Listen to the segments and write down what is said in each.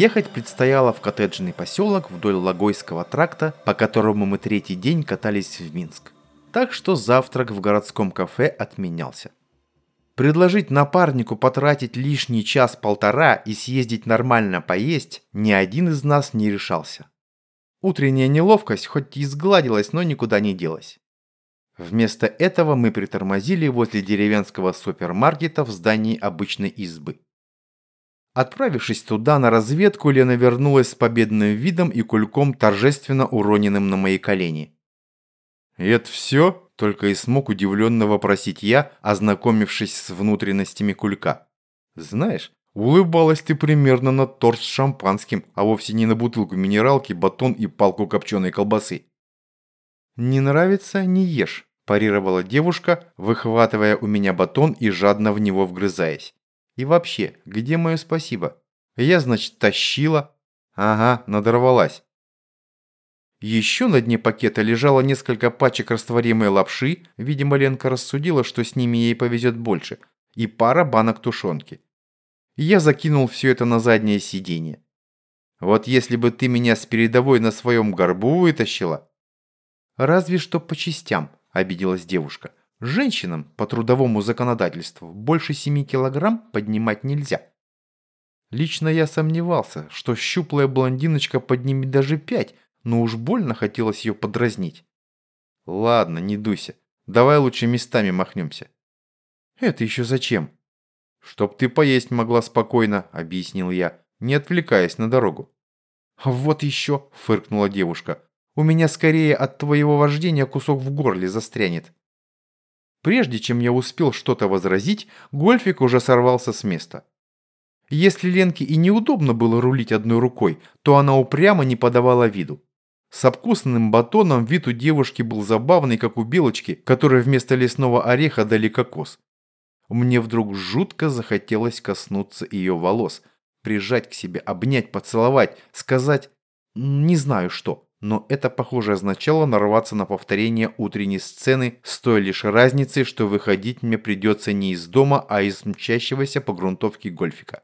Ехать предстояло в коттеджный поселок вдоль Логойского тракта, по которому мы третий день катались в Минск. Так что завтрак в городском кафе отменялся. Предложить напарнику потратить лишний час-полтора и съездить нормально поесть ни один из нас не решался. Утренняя неловкость хоть и сгладилась, но никуда не делась. Вместо этого мы притормозили возле деревенского супермаркета в здании обычной избы. Отправившись туда на разведку, Лена вернулась с победным видом и кульком, торжественно уроненным на мои колени. «И это все?» – только и смог удивленно вопросить я, ознакомившись с внутренностями кулька. «Знаешь, улыбалась ты примерно на торт с шампанским, а вовсе не на бутылку минералки, батон и палку копченой колбасы». «Не нравится – не ешь», – парировала девушка, выхватывая у меня батон и жадно в него вгрызаясь. «И вообще, где мое спасибо? Я, значит, тащила?» «Ага, надорвалась». Еще на дне пакета лежало несколько пачек растворимой лапши, видимо, Ленка рассудила, что с ними ей повезет больше, и пара банок тушенки. Я закинул все это на заднее сиденье. Вот если бы ты меня с передовой на своем горбу вытащила... Разве что по частям, обиделась девушка. Женщинам по трудовому законодательству больше 7 килограмм поднимать нельзя. Лично я сомневался, что щуплая блондиночка поднимет даже 5, но уж больно хотелось ее подразнить. Ладно, не дуйся. Давай лучше местами махнемся. Это еще зачем? Чтоб ты поесть могла спокойно, объяснил я, не отвлекаясь на дорогу. Вот еще, фыркнула девушка. У меня скорее от твоего вождения кусок в горле застрянет. Прежде чем я успел что-то возразить, Гольфик уже сорвался с места. Если Ленке и неудобно было рулить одной рукой, то она упрямо не подавала виду. С обкусанным батоном вид у девушки был забавный, как у белочки, которой вместо лесного ореха дали кокос. Мне вдруг жутко захотелось коснуться ее волос, прижать к себе, обнять, поцеловать, сказать не знаю что, но это, похоже, означало нарваться на повторение утренней сцены с той лишь разницей, что выходить мне придется не из дома, а из мчащегося по грунтовке гольфика.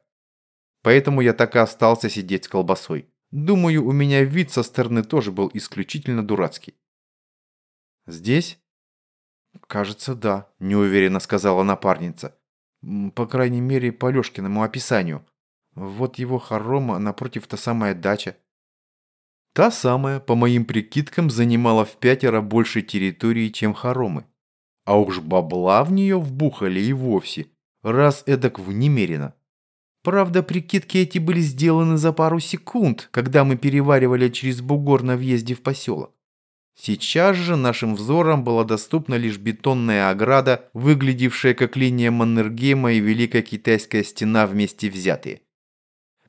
Поэтому я так и остался сидеть с колбасой. Думаю, у меня вид со стороны тоже был исключительно дурацкий. «Здесь?» «Кажется, да», – неуверенно сказала напарница. «По крайней мере, по Лешкиному описанию. Вот его хорома, напротив та самая дача». Та самая, по моим прикидкам, занимала в пятеро больше территории, чем хоромы. А уж бабла в нее вбухали и вовсе, раз эдак в немерено. Правда, прикидки эти были сделаны за пару секунд, когда мы переваривали через бугор на въезде в поселок. Сейчас же нашим взором была доступна лишь бетонная ограда, выглядевшая как линия Маннергейма и Великая Китайская стена вместе взятые.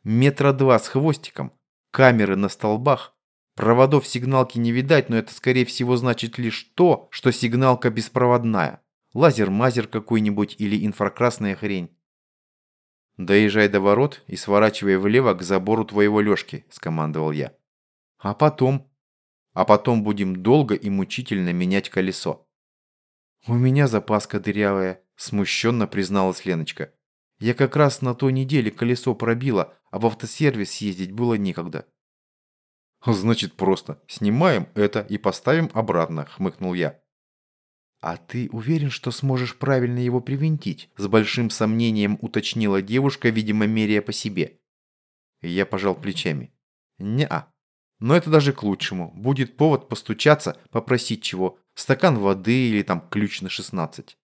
Метра два с хвостиком, камеры на столбах, проводов сигналки не видать, но это скорее всего значит лишь то, что сигналка беспроводная. Лазер-мазер какой-нибудь или инфракрасная хрень. «Доезжай до ворот и сворачивай влево к забору твоего Лёшки», – скомандовал я. «А потом?» «А потом будем долго и мучительно менять колесо». «У меня запаска дырявая», – смущенно призналась Леночка. «Я как раз на той неделе колесо пробила, а в автосервис съездить было некогда». «Значит просто. Снимаем это и поставим обратно», – хмыкнул я. «А ты уверен, что сможешь правильно его привинтить?» С большим сомнением уточнила девушка, видимо, меряя по себе. Я пожал плечами. «Не-а. Но это даже к лучшему. Будет повод постучаться, попросить чего. Стакан воды или там ключ на 16.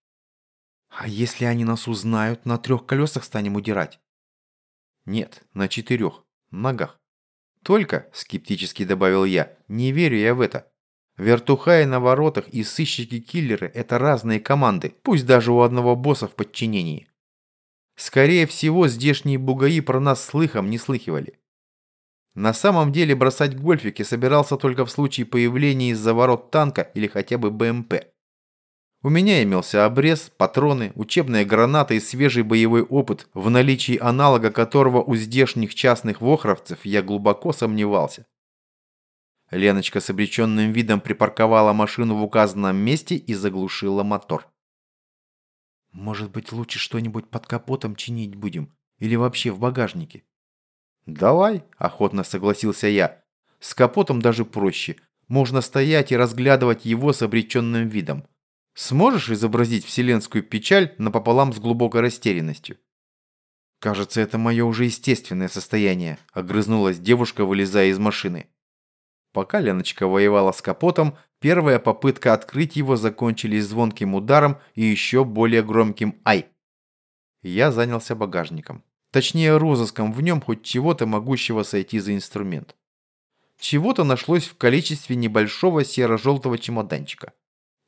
А если они нас узнают, на трех колесах станем удирать? Нет, на четырех. Ногах. Только, скептически добавил я, не верю я в это. Вертухаи на воротах и сыщики-киллеры – это разные команды, пусть даже у одного босса в подчинении. Скорее всего, здешние бугаи про нас слыхом не слыхивали. На самом деле бросать гольфики собирался только в случае появления из-за ворот танка или хотя бы БМП. У меня имелся обрез, патроны, учебные гранаты и свежий боевой опыт, в наличии аналога которого у здешних частных вохровцев я глубоко сомневался. Леночка с обреченным видом припарковала машину в указанном месте и заглушила мотор. «Может быть, лучше что-нибудь под капотом чинить будем? Или вообще в багажнике?» «Давай», – охотно согласился я. «С капотом даже проще. Можно стоять и разглядывать его с обреченным видом. Сможешь изобразить вселенскую печаль напополам с глубокой растерянностью?» «Кажется, это мое уже естественное состояние», – огрызнулась девушка, вылезая из машины. Пока Леночка воевала с капотом, первая попытка открыть его закончилась звонким ударом и еще более громким «Ай!». Я занялся багажником. Точнее, розыском в нем хоть чего-то могущего сойти за инструмент. Чего-то нашлось в количестве небольшого серо-желтого чемоданчика.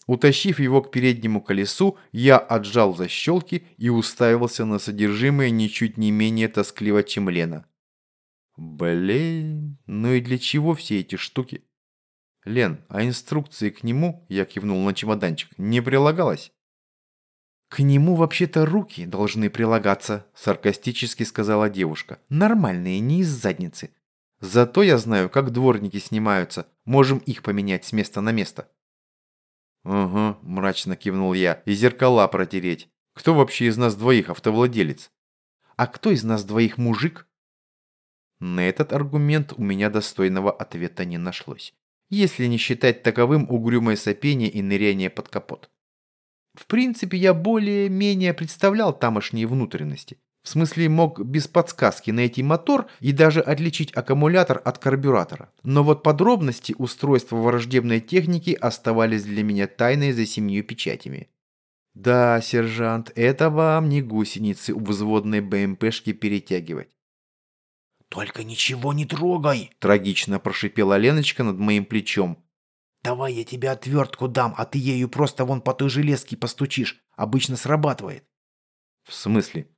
Утащив его к переднему колесу, я отжал защелки и уставился на содержимое ничуть не менее тоскливо, чем Лена. Блин, ну и для чего все эти штуки? Лен, а инструкции к нему, я кивнул на чемоданчик, не прилагалось? «К нему вообще-то руки должны прилагаться», – саркастически сказала девушка. «Нормальные, не из задницы. Зато я знаю, как дворники снимаются. Можем их поменять с места на место». «Угу», – мрачно кивнул я. «И зеркала протереть. Кто вообще из нас двоих автовладелец?» «А кто из нас двоих мужик?» На этот аргумент у меня достойного ответа не нашлось, если не считать таковым угрюмое сопение и ныряние под капот. В принципе, я более-менее представлял тамошние внутренности. В смысле, мог без подсказки найти мотор и даже отличить аккумулятор от карбюратора. Но вот подробности устройства враждебной техники оставались для меня тайной за семью печатями. Да, сержант, это вам не гусеницы у взводной БМПшки перетягивать. «Только ничего не трогай!» – трагично прошипела Леночка над моим плечом. «Давай я тебе отвертку дам, а ты ею просто вон по той железке постучишь. Обычно срабатывает». «В смысле?»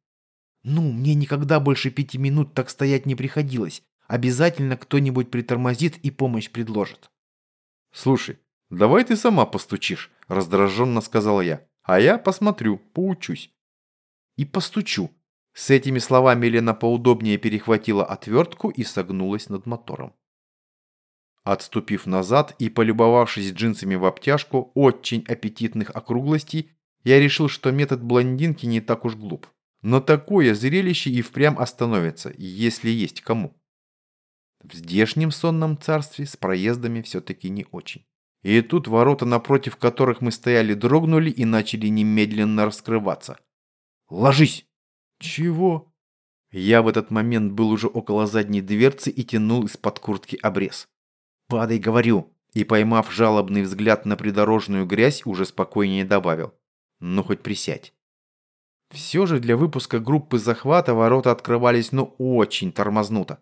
«Ну, мне никогда больше пяти минут так стоять не приходилось. Обязательно кто-нибудь притормозит и помощь предложит». «Слушай, давай ты сама постучишь», – раздраженно сказал я. «А я посмотрю, поучусь». «И постучу», с этими словами Лена поудобнее перехватила отвертку и согнулась над мотором. Отступив назад и полюбовавшись джинсами в обтяжку очень аппетитных округлостей, я решил, что метод блондинки не так уж глуп. Но такое зрелище и впрямь остановится, если есть кому. В здешнем сонном царстве с проездами все-таки не очень. И тут ворота, напротив которых мы стояли, дрогнули и начали немедленно раскрываться. «Ложись!» «Чего?» Я в этот момент был уже около задней дверцы и тянул из-под куртки обрез. «Падай, говорю!» И, поймав жалобный взгляд на придорожную грязь, уже спокойнее добавил. «Ну, хоть присядь». Все же для выпуска группы захвата ворота открывались ну очень тормознуто.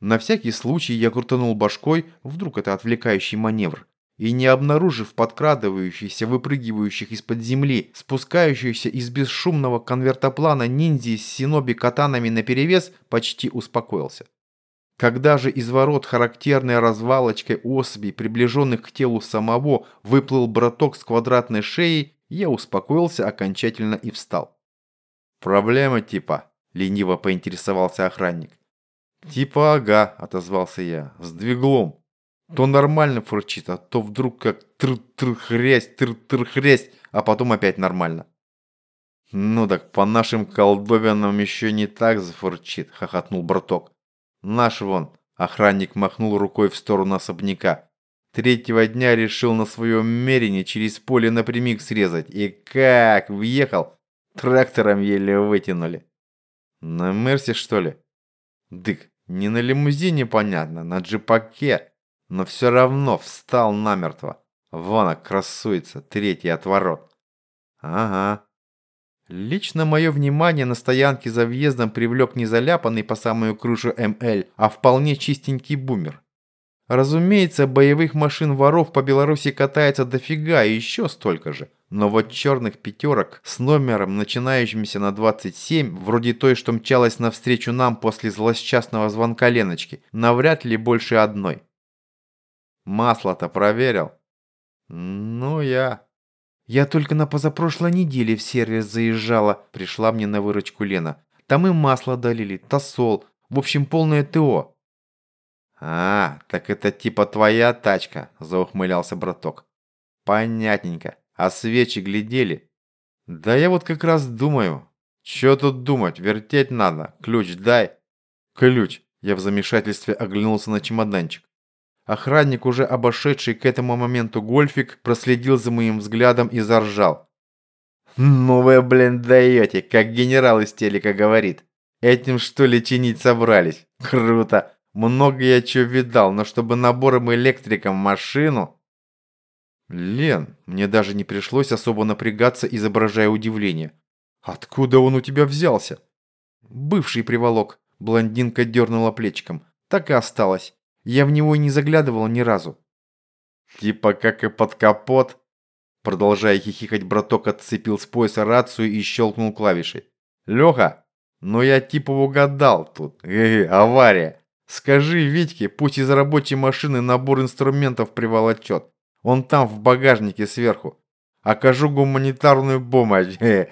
На всякий случай я крутанул башкой, вдруг это отвлекающий маневр, и не обнаружив подкрадывающихся, выпрыгивающих из-под земли, спускающихся из бесшумного конвертоплана ниндзи с синоби катанами наперевес, почти успокоился. Когда же из ворот характерной развалочкой особей, приближенных к телу самого, выплыл браток с квадратной шеей, я успокоился окончательно и встал. «Проблема типа?» – лениво поинтересовался охранник. «Типа ага», – отозвался я, – «с двиглом». То нормально фурчит, а то вдруг как тр-тр-хрясь, тр-тр-хрясь, а потом опять нормально. «Ну так по нашим колдовинам еще не так зафурчит», — хохотнул браток. «Наш вон», — охранник махнул рукой в сторону особняка. «Третьего дня решил на своем мерине через поле напрямик срезать. И как въехал, трактором еле вытянули». «На Мерсе, что ли?» «Дык, не на лимузине, понятно, на джипаке но все равно встал намертво. Вон красуется, третий отворот. Ага. Лично мое внимание на стоянке за въездом привлек не заляпанный по самую крышу МЛ, а вполне чистенький бумер. Разумеется, боевых машин воров по Беларуси катается дофига и еще столько же. Но вот черных пятерок с номером, начинающимся на 27, вроде той, что мчалась навстречу нам после злосчастного звонка Леночки, навряд ли больше одной. Масло-то проверил? Ну, я... Я только на позапрошлой неделе в сервис заезжала, пришла мне на выручку Лена. Там и масло долили, тосол, в общем, полное ТО. «А, так это типа твоя тачка», – заухмылялся браток. «Понятненько. А свечи глядели?» «Да я вот как раз думаю. Чё тут думать, вертеть надо. Ключ дай». Ключ. Я в замешательстве оглянулся на чемоданчик. Охранник, уже обошедший к этому моменту гольфик, проследил за моим взглядом и заржал. «Ну вы, блин, даете, как генерал из телека говорит. Этим что ли чинить собрались? Круто! Много я чего видал, но чтобы набором электриком машину...» «Лен, мне даже не пришлось особо напрягаться, изображая удивление. Откуда он у тебя взялся?» «Бывший приволок», — блондинка дернула плечиком. «Так и осталось. Я в него и не заглядывал ни разу. Типа как и под капот. Продолжая хихикать, браток отцепил с пояса рацию и щелкнул клавишей. Леха, ну я типа угадал тут. Э, -э авария. Скажи Витьке, пусть из рабочей машины набор инструментов приволочет. Он там в багажнике сверху. Окажу гуманитарную помощь.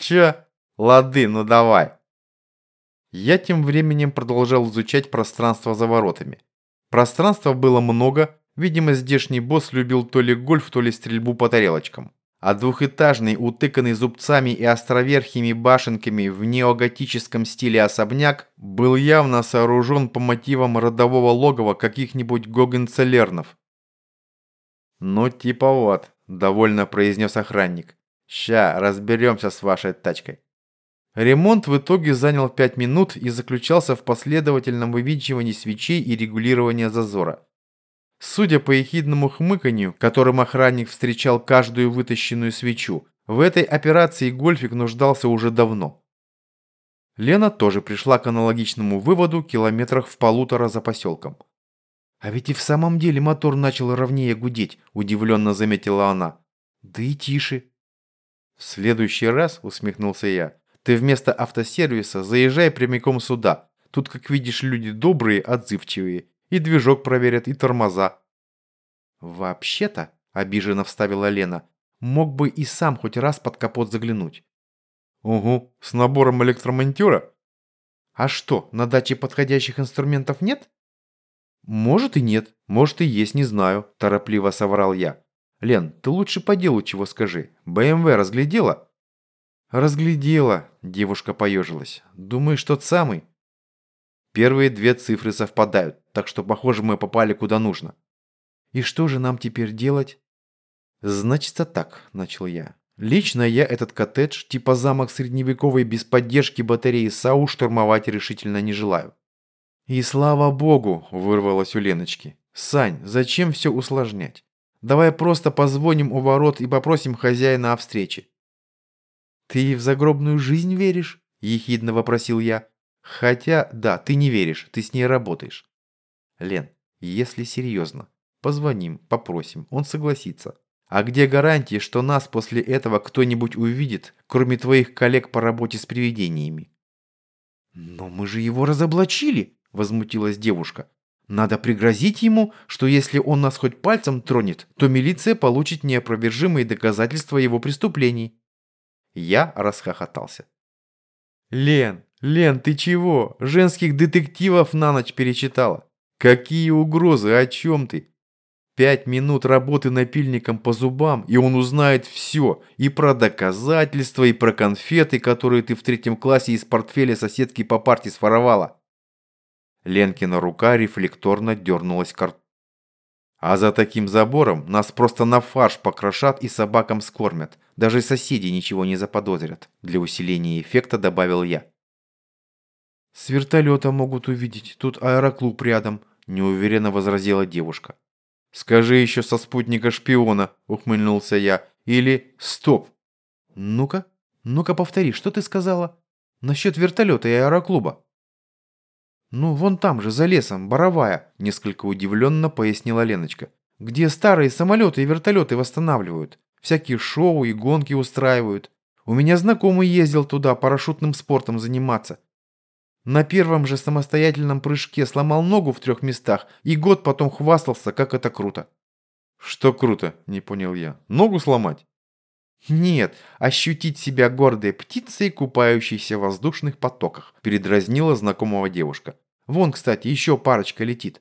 Че? Лады, ну давай. Я тем временем продолжал изучать пространство за воротами. Пространства было много, видимо, здешний босс любил то ли гольф, то ли стрельбу по тарелочкам. А двухэтажный, утыканный зубцами и островерхими башенками в неоготическом стиле особняк был явно сооружен по мотивам родового логова каких-нибудь гогенцеллернов. «Ну, типа вот», – довольно произнес охранник. «Ща, разберемся с вашей тачкой». Ремонт в итоге занял 5 минут и заключался в последовательном вывинчивании свечей и регулировании зазора. Судя по ехидному хмыканью, которым охранник встречал каждую вытащенную свечу, в этой операции Гольфик нуждался уже давно. Лена тоже пришла к аналогичному выводу километрах в полутора за поселком. «А ведь и в самом деле мотор начал ровнее гудеть», – удивленно заметила она. «Да и тише». «В следующий раз», – усмехнулся я, ты вместо автосервиса заезжай прямиком сюда. Тут, как видишь, люди добрые, отзывчивые. И движок проверят, и тормоза». «Вообще-то», – обиженно вставила Лена, – «мог бы и сам хоть раз под капот заглянуть». «Угу, с набором электромонтера?» «А что, на даче подходящих инструментов нет?» «Может и нет, может и есть, не знаю», – торопливо соврал я. «Лен, ты лучше по делу чего скажи. БМВ разглядела?» «Разглядела», – девушка поежилась. «Думаешь, тот самый?» Первые две цифры совпадают, так что, похоже, мы попали куда нужно. «И что же нам теперь делать?» «Значится так», – начал я. «Лично я этот коттедж, типа замок средневековой без поддержки батареи САУ, штурмовать решительно не желаю». «И слава богу!» – вырвалось у Леночки. «Сань, зачем все усложнять? Давай просто позвоним у ворот и попросим хозяина о встрече. «Ты в загробную жизнь веришь?» – ехидно вопросил я. «Хотя, да, ты не веришь, ты с ней работаешь». «Лен, если серьезно, позвоним, попросим, он согласится. А где гарантии, что нас после этого кто-нибудь увидит, кроме твоих коллег по работе с привидениями?» «Но мы же его разоблачили!» – возмутилась девушка. «Надо пригрозить ему, что если он нас хоть пальцем тронет, то милиция получит неопровержимые доказательства его преступлений». Я расхохотался. «Лен, Лен, ты чего? Женских детективов на ночь перечитала? Какие угрозы? О чем ты? Пять минут работы напильником по зубам, и он узнает все. И про доказательства, и про конфеты, которые ты в третьем классе из портфеля соседки по парте своровала». Ленкина рука рефлекторно дернулась к рту. А за таким забором нас просто на фарш покрошат и собакам скормят. Даже соседи ничего не заподозрят. Для усиления эффекта добавил я. «С вертолета могут увидеть. Тут аэроклуб рядом», – неуверенно возразила девушка. «Скажи еще со спутника шпиона», – ухмыльнулся я. «Или стоп». «Ну-ка, ну-ка повтори, что ты сказала? Насчет вертолета и аэроклуба». «Ну, вон там же, за лесом, Боровая», – несколько удивленно пояснила Леночка. «Где старые самолеты и вертолеты восстанавливают. Всякие шоу и гонки устраивают. У меня знакомый ездил туда парашютным спортом заниматься. На первом же самостоятельном прыжке сломал ногу в трех местах и год потом хвастался, как это круто». «Что круто?» – не понял я. «Ногу сломать?» «Нет, ощутить себя гордой птицей, купающейся в воздушных потоках», – передразнила знакомого девушка. «Вон, кстати, еще парочка летит».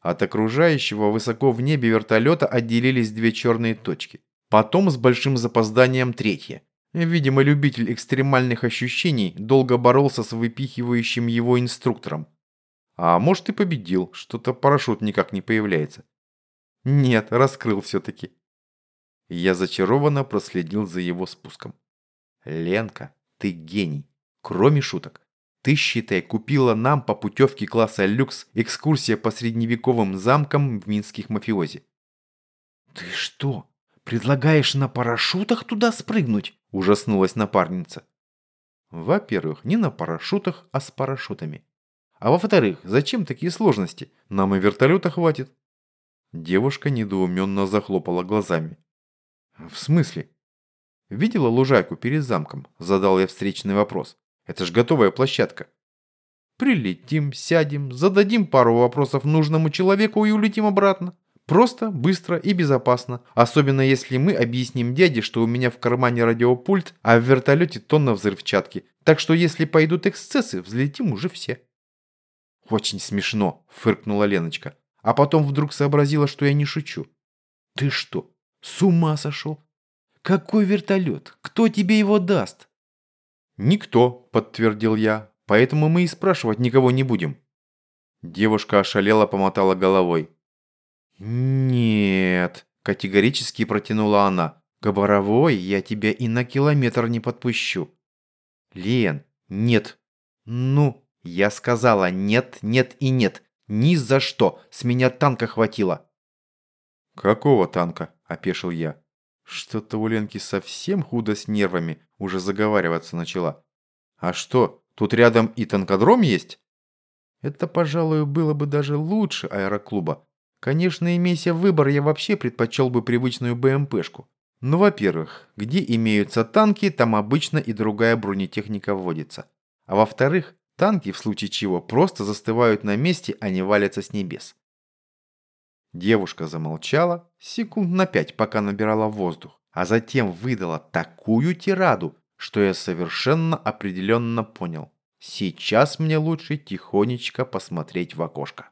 От окружающего высоко в небе вертолета отделились две черные точки. Потом с большим запозданием третья. Видимо, любитель экстремальных ощущений долго боролся с выпихивающим его инструктором. А может и победил, что-то парашют никак не появляется. Нет, раскрыл все-таки. Я зачарованно проследил за его спуском. Ленка, ты гений. Кроме шуток. Ты, считай, купила нам по путевке класса люкс экскурсия по средневековым замкам в минских мафиози. Ты что, предлагаешь на парашютах туда спрыгнуть? Ужаснулась напарница. Во-первых, не на парашютах, а с парашютами. А во-вторых, зачем такие сложности? Нам и вертолета хватит. Девушка недоуменно захлопала глазами. В смысле? Видела лужайку перед замком? Задал я встречный вопрос. Это ж готовая площадка. Прилетим, сядем, зададим пару вопросов нужному человеку и улетим обратно. Просто, быстро и безопасно. Особенно если мы объясним дяде, что у меня в кармане радиопульт, а в вертолете тонна взрывчатки. Так что если пойдут эксцессы, взлетим уже все. «Очень смешно», — фыркнула Леночка. А потом вдруг сообразила, что я не шучу. «Ты что, с ума сошел? Какой вертолет? Кто тебе его даст?» «Никто», — подтвердил я. «Поэтому мы и спрашивать никого не будем». Девушка ошалела, помотала головой. «Нет», — категорически протянула она. «К Боровой я тебя и на километр не подпущу». «Лен, нет». «Ну, я сказала нет, нет и нет. Ни за что. С меня танка хватило». «Какого танка?» – опешил я. Что-то у Ленки совсем худо с нервами, уже заговариваться начала. «А что, тут рядом и танкодром есть?» Это, пожалуй, было бы даже лучше аэроклуба. Конечно, имея выбор, я вообще предпочел бы привычную БМПшку. Ну, во-первых, где имеются танки, там обычно и другая бронетехника вводится. А во-вторых, Танки, в случае чего, просто застывают на месте, а не валятся с небес. Девушка замолчала секунд на пять, пока набирала воздух, а затем выдала такую тираду, что я совершенно определенно понял. Сейчас мне лучше тихонечко посмотреть в окошко.